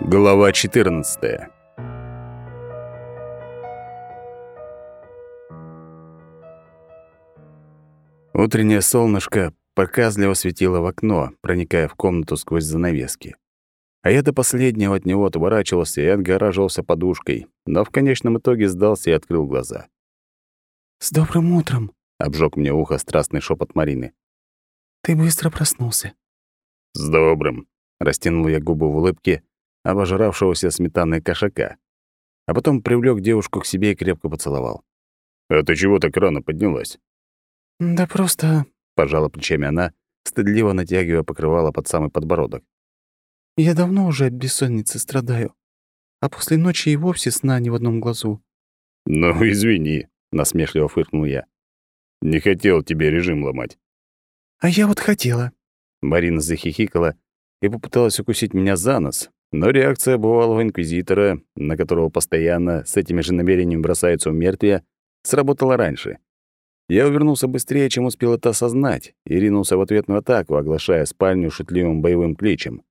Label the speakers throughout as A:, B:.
A: Глава 14. Утреннее солнышко показливо светило в окно, проникая в комнату сквозь занавески. А я до последнего от него отворачивался и отгораживался подушкой, но в конечном итоге сдался и открыл глаза.
B: «С добрым утром!»
A: — обжег мне ухо страстный шепот Марины.
B: «Ты быстро проснулся».
A: «С добрым!» — растянул я губы в улыбке, обожравшегося сметанной кошака. А потом привлёк девушку к себе и крепко поцеловал. «А ты чего так рано поднялась?»
B: «Да просто...»
A: — пожала плечами она, стыдливо натягивая покрывало под самый подбородок.
B: «Я давно уже от бессонницы страдаю, а после ночи и вовсе сна ни в одном глазу».
A: «Ну, извини», — насмешливо фыркнул я. «Не хотел тебе режим ломать».
B: «А я вот хотела».
A: Марина захихикала и попыталась укусить меня за нос, но реакция бывалого инквизитора, на которого постоянно с этими же намерениями бросаются у мертвия, сработала раньше. Я увернулся быстрее, чем успел это осознать, и ринулся в ответную атаку, оглашая спальню шутливым боевым кличем.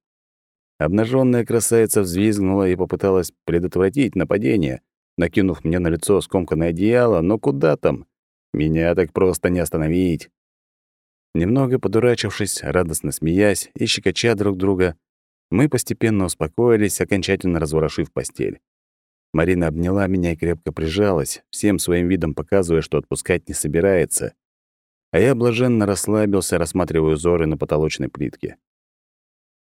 A: Обнаженная красавица взвизгнула и попыталась предотвратить нападение, накинув мне на лицо скомканное одеяло, но куда там? Меня так просто не остановить. Немного подурачившись, радостно смеясь и щекоча друг друга, мы постепенно успокоились, окончательно разворошив постель. Марина обняла меня и крепко прижалась, всем своим видом показывая, что отпускать не собирается. А я блаженно расслабился, рассматривая узоры на потолочной плитке.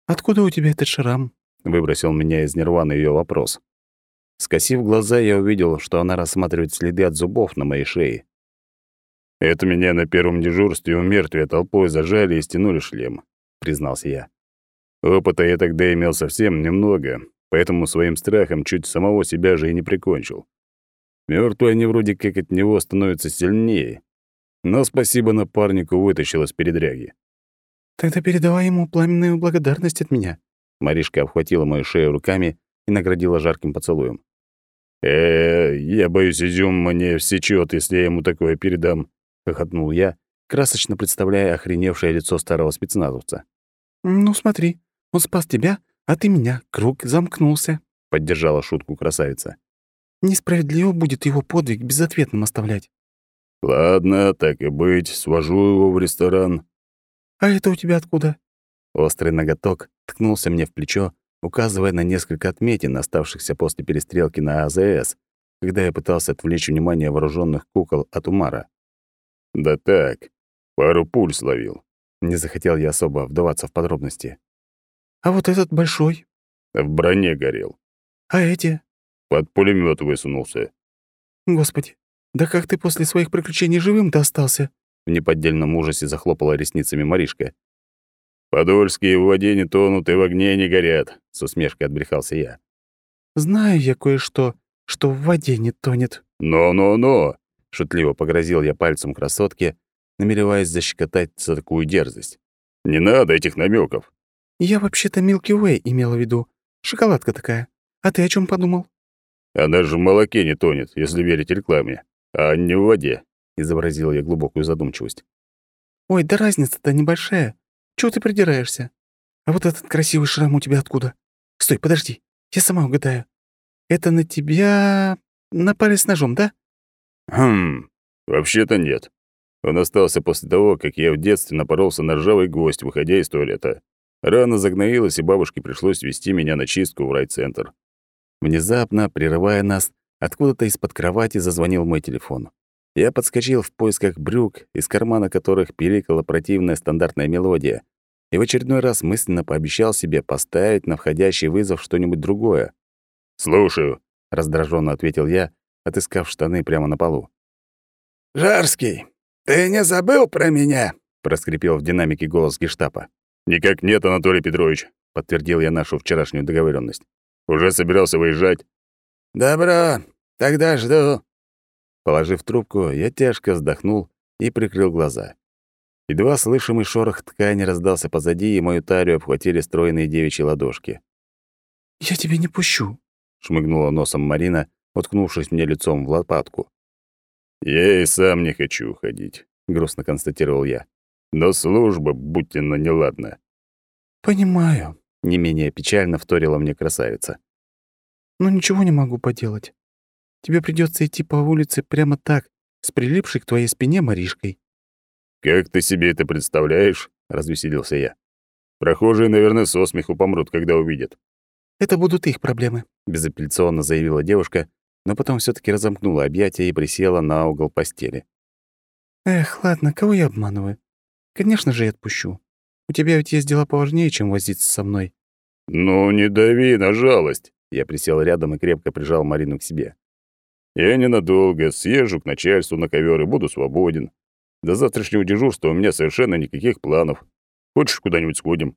B: «Откуда у тебя этот шрам?»
A: — выбросил меня из нирваны ее вопрос. Скосив глаза, я увидел, что она рассматривает следы от зубов на моей шее. «Это меня на первом дежурстве у мертвия толпой зажали и стянули шлем», — признался я. Опыта я тогда имел совсем немного, поэтому своим страхом чуть самого себя же и не прикончил. Мёртвые они вроде как от него становятся сильнее. Но спасибо напарнику вытащил из передряги.
B: «Тогда передавай ему пламенную благодарность от меня».
A: Маришка обхватила мою шею руками и наградила жарким поцелуем. э, -э я боюсь, изюм мне всечёт, если я ему такое передам», — хохотнул я, красочно представляя охреневшее лицо старого спецназовца.
B: «Ну, смотри, он спас тебя, а ты меня. Круг замкнулся», — поддержала шутку красавица. «Несправедливо будет его подвиг безответным оставлять».
A: «Ладно, так и быть, свожу его в ресторан».
B: «А это у тебя откуда?»
A: Острый ноготок ткнулся мне в плечо, указывая на несколько отметин, оставшихся после перестрелки на АЗС, когда я пытался отвлечь внимание вооруженных кукол от Умара. «Да так, пару пуль словил». Не захотел я особо вдаваться в подробности.
B: А вот этот большой?
A: В броне горел.
B: А эти?
A: Под пулемет высунулся.
B: Господи, да как ты после своих приключений живым-то остался?
A: В неподдельном ужасе захлопала ресницами Маришка. «Подольские в воде не тонут и в огне не горят», — с усмешкой отбрехался я.
B: «Знаю я кое-что, что в воде не тонет».
A: «Но-но-но!» — шутливо погрозил я пальцем красотке, намереваясь защекотать за такую дерзость. «Не надо этих намеков.
B: «Я вообще-то Milky Way имела в виду. Шоколадка такая. А ты о чем подумал?»
A: «Она же в молоке не тонет, если верить рекламе, а не в воде», — изобразил я глубокую задумчивость.
B: «Ой, да разница-то небольшая. Чего ты придираешься? А вот этот красивый шрам у тебя откуда? Стой, подожди, я сама угадаю. Это на тебя напали с ножом, да?»
A: «Хм, вообще-то нет. Он остался после того, как я в детстве напоролся на ржавый гвоздь, выходя из туалета. Рана загноилась, и бабушке пришлось вести меня на чистку в райцентр. Внезапно, прерывая нас, откуда-то из-под кровати зазвонил мой телефон. Я подскочил в поисках брюк, из кармана которых пиликала противная стандартная мелодия, и в очередной раз мысленно пообещал себе поставить на входящий вызов что-нибудь другое. «Слушаю», — раздраженно ответил я, отыскав штаны прямо на полу.
C: «Жарский, ты не забыл про меня?»
A: — проскрипел в динамике голос гештапа. «Никак нет, Анатолий Петрович», — подтвердил я нашу вчерашнюю договоренность. «Уже собирался выезжать».
C: «Добро, тогда жду».
A: Положив трубку, я тяжко вздохнул и прикрыл глаза. Едва слышимый шорох ткани раздался позади, и мою тарию обхватили стройные девичьи ладошки.
B: «Я тебя не пущу», — шмыгнула носом Марина, уткнувшись мне лицом в лопатку.
A: «Я и сам не хочу уходить», — грустно констатировал я. Но служба, будьте на неладно.
B: «Понимаю»,
A: Не менее печально вторила мне красавица.
B: «Ну ничего не могу поделать. Тебе придется идти по улице прямо так, с прилипшей к твоей спине Маришкой».
A: «Как ты себе это представляешь?» — развеселился я. «Прохожие, наверное, со смеху помрут, когда увидят».
B: «Это будут их проблемы», —
A: безапелляционно заявила девушка, но потом все таки разомкнула объятия и присела на угол постели.
B: «Эх, ладно, кого я обманываю? Конечно же, я отпущу. У тебя ведь есть дела поважнее, чем возиться со мной».
A: «Ну, не дави на жалость!» Я присел рядом и крепко прижал Марину к себе. «Я ненадолго съезжу к начальству на ковер и буду свободен. До завтрашнего дежурства у меня совершенно никаких планов. Хочешь, куда-нибудь сходим?»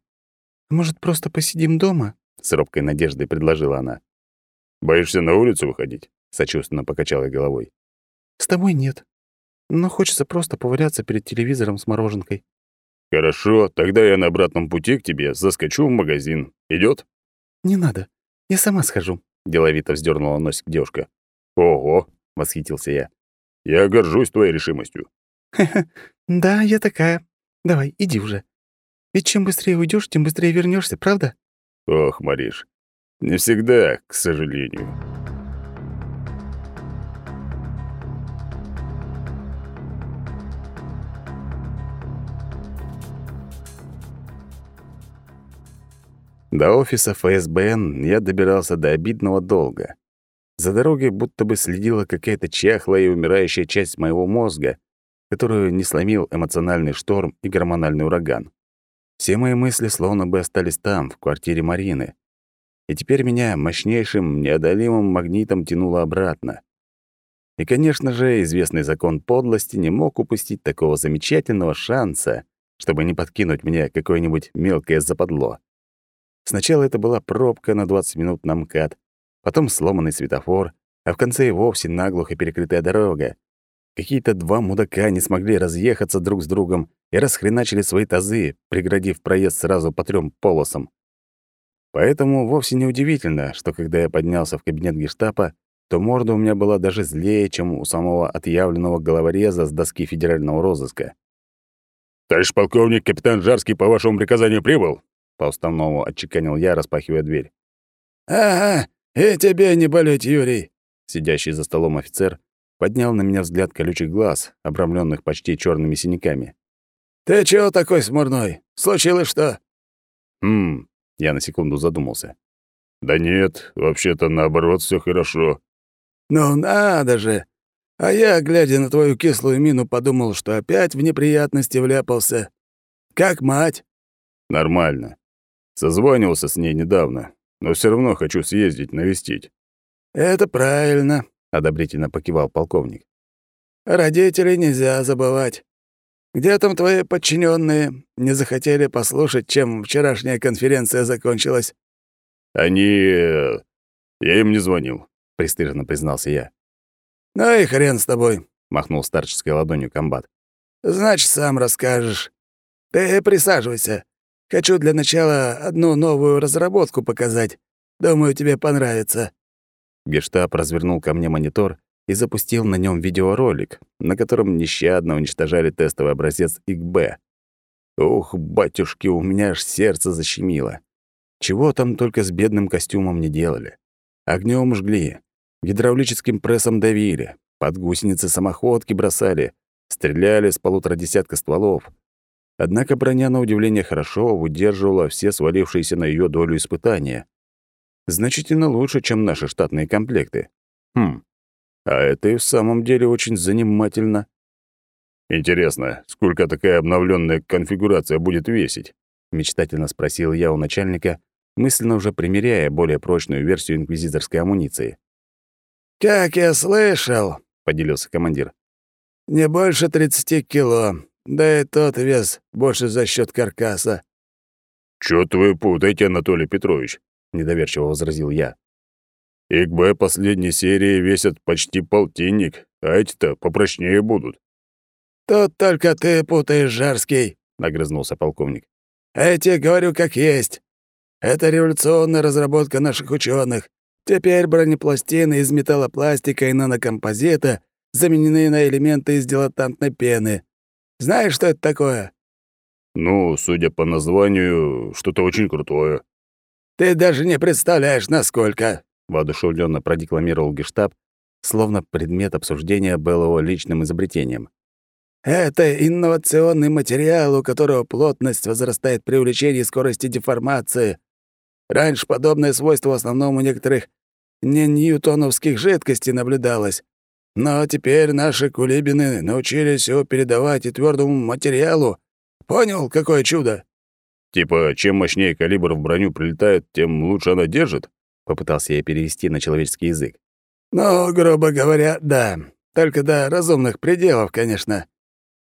B: «Может, просто посидим дома?»
A: — с робкой надеждой предложила она. «Боишься на улицу выходить?» — сочувственно покачал я головой.
B: «С тобой нет. Но хочется просто поваляться перед телевизором с мороженкой».
A: «Хорошо, тогда я на обратном пути к тебе заскочу в магазин. Идет?
B: «Не надо. Я сама схожу», —
A: деловито вздернула носик девушка. «Ого!» — восхитился я. «Я горжусь твоей решимостью».
B: «Ха-ха, да, я такая. Давай, иди уже. Ведь чем быстрее уйдешь, тем быстрее вернешься, правда?»
A: «Ох, Мариш, не всегда, к сожалению». До офиса ФСБН я добирался до обидного долга. За дорогой будто бы следила какая-то чахлая и умирающая часть моего мозга, которую не сломил эмоциональный шторм и гормональный ураган. Все мои мысли словно бы остались там, в квартире Марины. И теперь меня мощнейшим, неодолимым магнитом тянуло обратно. И, конечно же, известный закон подлости не мог упустить такого замечательного шанса, чтобы не подкинуть мне какое-нибудь мелкое западло. Сначала это была пробка на 20 минут на МКАД, потом сломанный светофор, а в конце и вовсе наглухо перекрытая дорога. Какие-то два мудака не смогли разъехаться друг с другом и расхреначили свои тазы, преградив проезд сразу по трем полосам. Поэтому вовсе не удивительно, что когда я поднялся в кабинет гештапа, то морда у меня была даже злее, чем у самого отъявленного головореза с доски федерального розыска. «Товарищ полковник, капитан Жарский по вашему приказанию прибыл?» По-уставному отчеканил я, распахивая дверь.
C: «Ага, и тебе не болеть, Юрий!»
A: Сидящий за столом офицер поднял на меня взгляд колючих глаз, обрамленных почти черными синяками.
C: «Ты чего такой смурной? Случилось что?»
A: «Хм...» — я на секунду задумался. «Да нет, вообще-то наоборот, все хорошо».
C: «Ну надо же! А я, глядя на твою кислую мину, подумал, что опять в неприятности вляпался. Как мать?»
A: «Нормально. Созванивался с ней недавно, но все равно хочу съездить, навестить».
C: «Это правильно», — одобрительно покивал полковник. «Родителей нельзя забывать. Где там твои подчиненные? Не захотели послушать, чем вчерашняя конференция закончилась?»
A: «Они... Э, я им не звонил», — пристыженно признался я.
C: «Ну и хрен с тобой», —
A: махнул старческой ладонью комбат.
C: «Значит, сам расскажешь. Ты присаживайся. Хочу для начала одну новую разработку показать. Думаю, тебе понравится».
A: Гештаб развернул ко мне монитор и запустил на нем видеоролик, на котором нещадно уничтожали тестовый образец ИКБ. Ух, батюшки, у меня аж сердце защемило. Чего там только с бедным костюмом не делали. Огнем жгли, гидравлическим прессом давили, под гусеницы самоходки бросали, стреляли с полутора десятка стволов, Однако броня, на удивление, хорошо выдерживала все свалившиеся на ее долю испытания. Значительно лучше, чем наши штатные комплекты. Хм, а это и в самом деле очень занимательно. «Интересно, сколько такая обновленная конфигурация будет весить?» — мечтательно спросил я у начальника, мысленно уже примеряя более прочную версию инквизиторской амуниции.
C: «Как я слышал», — поделился командир, — «не больше 30 кило, да и тот вес больше за счет каркаса.
A: «Чё-то вы путаете, Анатолий Петрович», — недоверчиво возразил я. «ИКБ последней серии весят почти полтинник, а эти-то попрочнее будут».
C: «Тут только ты путаешь, Жарский», — нагрызнулся полковник. «Эти говорю как есть. Это революционная разработка наших ученых. Теперь бронепластины из металлопластика и нанокомпозита заменены на элементы из дилатантной пены. Знаешь, что это такое?»
A: «Ну, судя по названию, что-то очень крутое».
C: Ты даже не представляешь, насколько!»
A: — воодушевленно продекламировал гештаб, словно предмет обсуждения был его личным изобретением.
C: «Это инновационный материал, у которого плотность возрастает при увеличении скорости деформации. Раньше подобное свойство в основном у некоторых не ньютоновских жидкостей наблюдалось. Но теперь наши кулибины научились его передавать и твердому материалу. Понял, какое чудо?»
A: «Типа, чем мощнее калибр в броню прилетает, тем лучше она держит?» — попытался я перевести на человеческий язык.
C: «Ну, грубо говоря, да. Только до разумных пределов, конечно.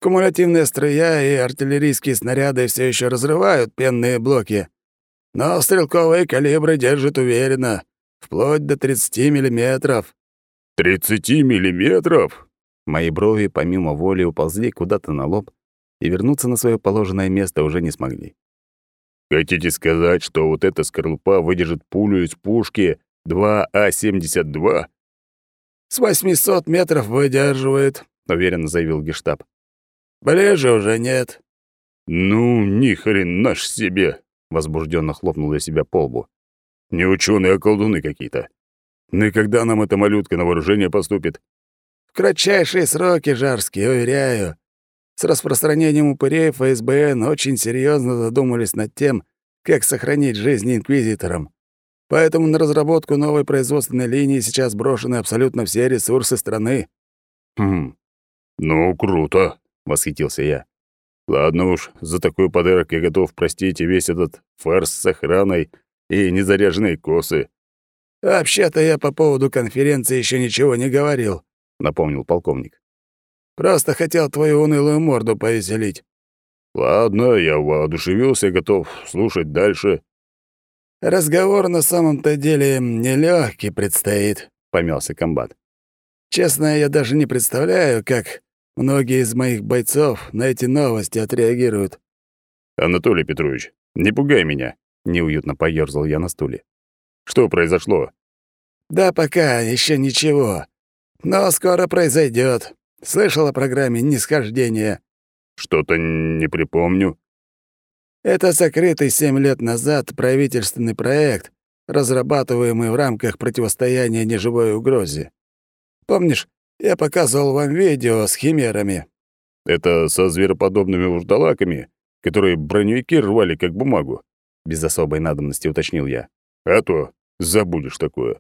C: Кумулятивная струя и артиллерийские снаряды все еще разрывают пенные блоки. Но стрелковые калибры держат уверенно, вплоть до 30 миллиметров».
A: «30 миллиметров?» Мои брови помимо воли уползли куда-то на лоб и вернуться на свое положенное место уже не смогли. Хотите сказать, что вот эта скорлупа выдержит пулю из пушки 2А-72?
C: «С 800 метров выдерживает», — уверенно заявил гештаб. «Ближе уже нет».
A: «Ну, ни хрена ж себе!» — возбужденно хлопнул я себя по лбу. «Не ученые, а колдуны какие-то. Ну и когда нам эта малютка на вооружение поступит?»
C: «В кратчайшие сроки, Жарский, уверяю. С распространением упырей ФСБН очень серьезно задумались над тем, как сохранить жизнь инквизиторам. Поэтому на разработку новой производственной линии сейчас брошены абсолютно все ресурсы страны».
A: «Хм, ну, круто», — восхитился я. «Ладно уж, за такой подарок я готов простить и весь этот фарс с охраной и незаряженные косы».
C: «Вообще-то я по поводу конференции еще ничего не говорил», — напомнил полковник. Просто хотел твою унылую морду повеселить».
A: «Ладно, я воодушевился, готов слушать дальше».
C: «Разговор на самом-то деле нелегкий предстоит», — помялся комбат. «Честно, я даже не представляю, как многие из моих бойцов на эти новости отреагируют».
A: «Анатолий Петрович, не пугай меня», — неуютно поёрзал я на стуле. «Что произошло?»
C: «Да пока еще ничего. Но скоро произойдет. Слышал о программе нисхождения?»
A: «Что-то не припомню».
C: «Это закрытый семь лет назад правительственный проект, разрабатываемый в рамках противостояния неживой угрозе. Помнишь, я показывал вам видео с химерами?»
A: «Это со звероподобными вурдалаками, которые броневики рвали как бумагу?» Без особой надобности уточнил я. «А то забудешь такое».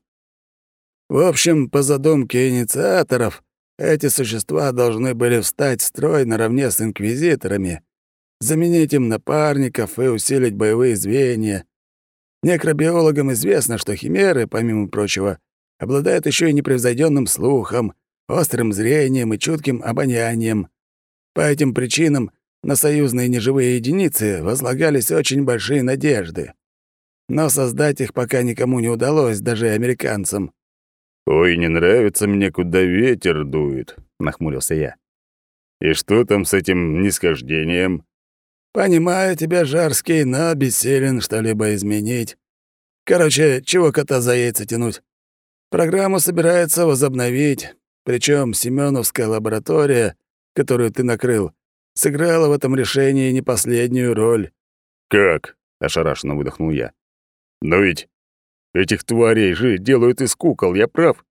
C: В общем, по задумке инициаторов, эти существа должны были встать в строй наравне с инквизиторами, заменить им напарников и усилить боевые звенья. Некробиологам известно, что химеры, помимо прочего, обладают еще и непревзойденным слухом, острым зрением и чутким обонянием. По этим причинам на союзные неживые единицы возлагались очень большие надежды. Но создать их пока никому не удалось, даже американцам.
A: «Ой, не нравится мне, куда ветер дует», — нахмурился я. «И что там с этим нисхождением?»
C: «Понимаю тебя, Жарский, но бессилен что-либо изменить. Короче, чего кота за яйца тянуть? Программу собирается возобновить, причем Семеновская лаборатория, которую ты накрыл, сыграла в этом решении не последнюю роль».
A: «Как?» — ошарашенно выдохнул я. «Но ведь Этих тварей же делают из кукол, я прав?»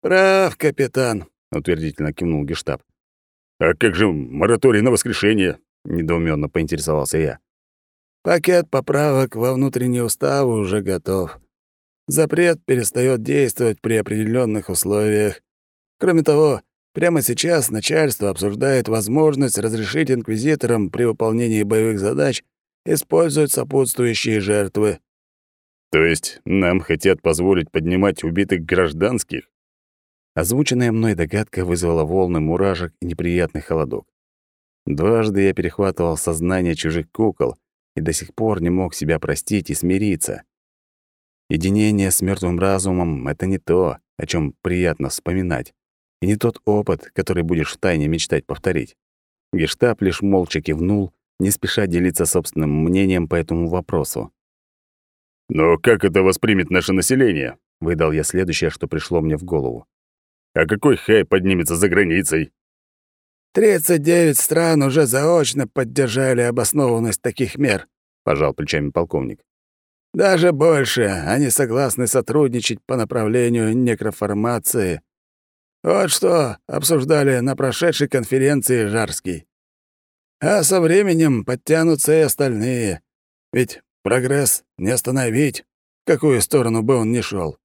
C: «Прав, капитан», —
A: утвердительно кивнул гештаб. «А как же мораторий на воскрешение?» — недоуменно поинтересовался я.
C: «Пакет поправок во внутренний устав уже готов. Запрет перестает действовать при определенных условиях. Кроме того, прямо сейчас начальство обсуждает возможность разрешить инквизиторам при выполнении боевых задач использовать сопутствующие жертвы.
A: То есть нам хотят позволить поднимать убитых гражданских? Озвученная мной догадка вызвала волны муражек и неприятный холодок. Дважды я перехватывал сознание чужих кукол и до сих пор не мог себя простить и смириться. Единение с мертвым разумом — это не то, о чем приятно вспоминать, и не тот опыт, который будешь втайне мечтать повторить. Гештаб лишь молча кивнул, не спеша делиться собственным мнением по этому вопросу. «Но как это воспримет наше население?» — выдал я следующее, что пришло мне в голову. «А какой хай поднимется за границей?»
C: «Тридцать девять стран уже заочно поддержали обоснованность таких мер», — пожал плечами полковник. Даже больше, они согласны сотрудничать по направлению некроформации. Вот что обсуждали на прошедшей конференции Жарский. А со временем подтянутся и остальные. Ведь прогресс не остановить, в какую сторону бы он ни шел.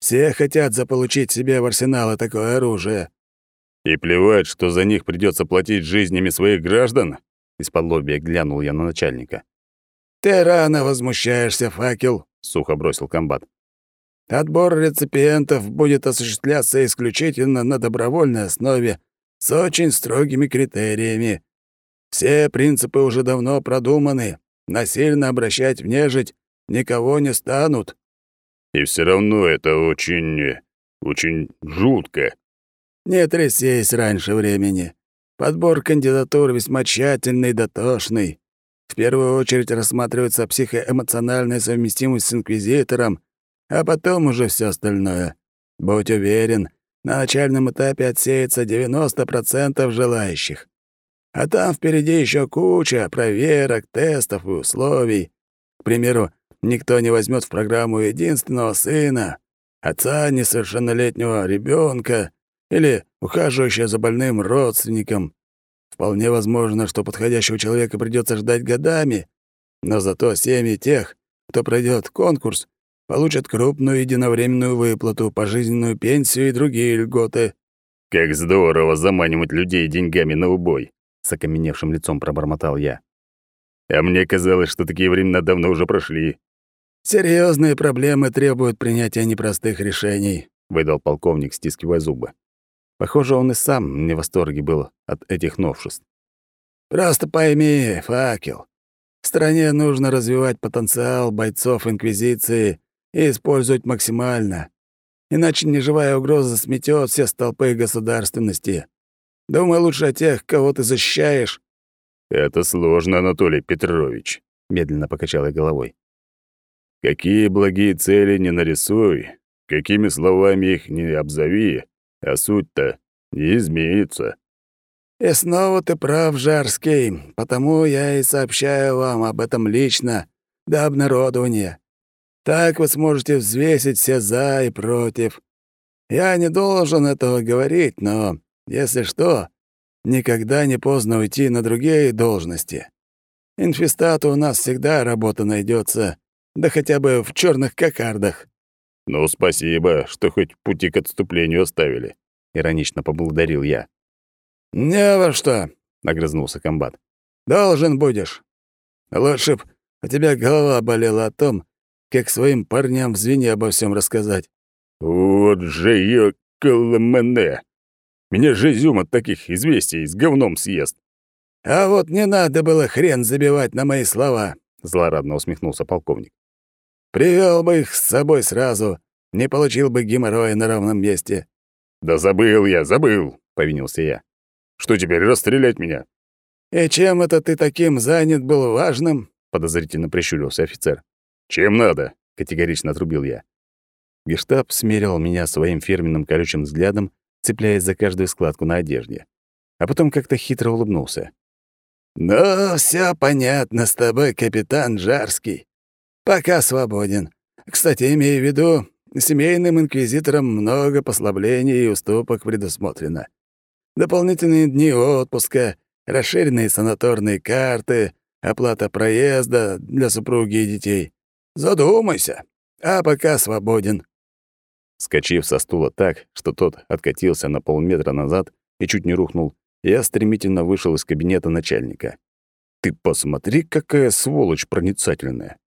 C: Все хотят заполучить себе в арсеналы такое оружие.
A: И плевать, что за них придется платить жизнями своих граждан? Из-под лобья глянул я на начальника.
C: «Ты рано возмущаешься, факел», — сухо бросил комбат. «Отбор реципиентов будет осуществляться исключительно на добровольной основе с очень строгими критериями. Все принципы уже давно продуманы. Насильно обращать в нежить никого не станут».
A: «И все равно это очень... очень жутко».
C: «Не трясись раньше времени. Подбор кандидатур весьма тщательный и дотошный. В первую очередь рассматривается психоэмоциональная совместимость с инквизитором, а потом уже все остальное. Будь уверен, на начальном этапе отсеется 90% желающих. А там впереди еще куча проверок, тестов и условий. К примеру, никто не возьмет в программу единственного сына, отца несовершеннолетнего ребенка или ухаживающего за больным родственником. Вполне возможно, что подходящего человека придется ждать годами, но зато семьи тех, кто пройдет конкурс, получат крупную единовременную выплату, пожизненную пенсию и другие льготы.
A: «Как здорово заманивать людей деньгами на убой!» — с окаменевшим лицом пробормотал я. «А мне казалось, что такие времена давно уже прошли».
C: Серьезные проблемы требуют принятия непростых решений», —
A: выдал полковник, стискивая зубы. Похоже, он и сам не в восторге был от этих новшеств.
C: «Просто пойми, факел. Стране нужно развивать потенциал бойцов Инквизиции и использовать максимально. Иначе неживая угроза сметет все столпы государственности. Думай лучше о тех, кого ты защищаешь».
A: «Это сложно, Анатолий Петрович», — медленно покачал я головой. «Какие благие цели не нарисуй, какими словами их не обзови, а суть-то не изменится.
C: И снова ты прав, Жарский, потому я и сообщаю вам об этом лично, до обнародования. Так вы сможете взвесить все «за» и «против». Я не должен этого говорить, но, если что, никогда не поздно уйти на другие должности. Инфестату у нас всегда работа найдется, да хотя бы в черных кокардах.
A: «Ну, спасибо, что хоть пути к отступлению оставили», — иронично поблагодарил я.
C: «Не во что», — огрызнулся комбат. «Должен будешь. Лучше б у тебя голова болела о том, как своим парням в звене обо всем рассказать».
A: «Вот же ёкало мене! Меня же изюм от таких известий с говном съест».
C: «А вот не надо было хрен забивать на мои слова», — злорадно усмехнулся полковник. Привел бы их с собой сразу, не получил бы геморроя на ровном месте».
A: «Да забыл я, забыл», — повинился я. «Что теперь, расстрелять меня?»
C: «И чем это ты таким занят был важным?»
A: — подозрительно прищурился офицер. «Чем надо?» — категорично отрубил я. Гештаб смерил меня своим фирменным колючим взглядом, цепляясь за каждую складку на одежде. А потом как-то хитро улыбнулся.
C: «Ну, все понятно с тобой, капитан Жарский. Пока свободен. Кстати, имею в виду, семейным инквизиторам много послаблений и уступок предусмотрено. Дополнительные дни отпуска, расширенные санаторные карты, оплата проезда для супруги и детей. Задумайся. А пока свободен.
A: Скочив со стула так, что тот откатился на полметра назад и чуть не рухнул, я стремительно вышел из кабинета начальника. «Ты посмотри, какая сволочь проницательная!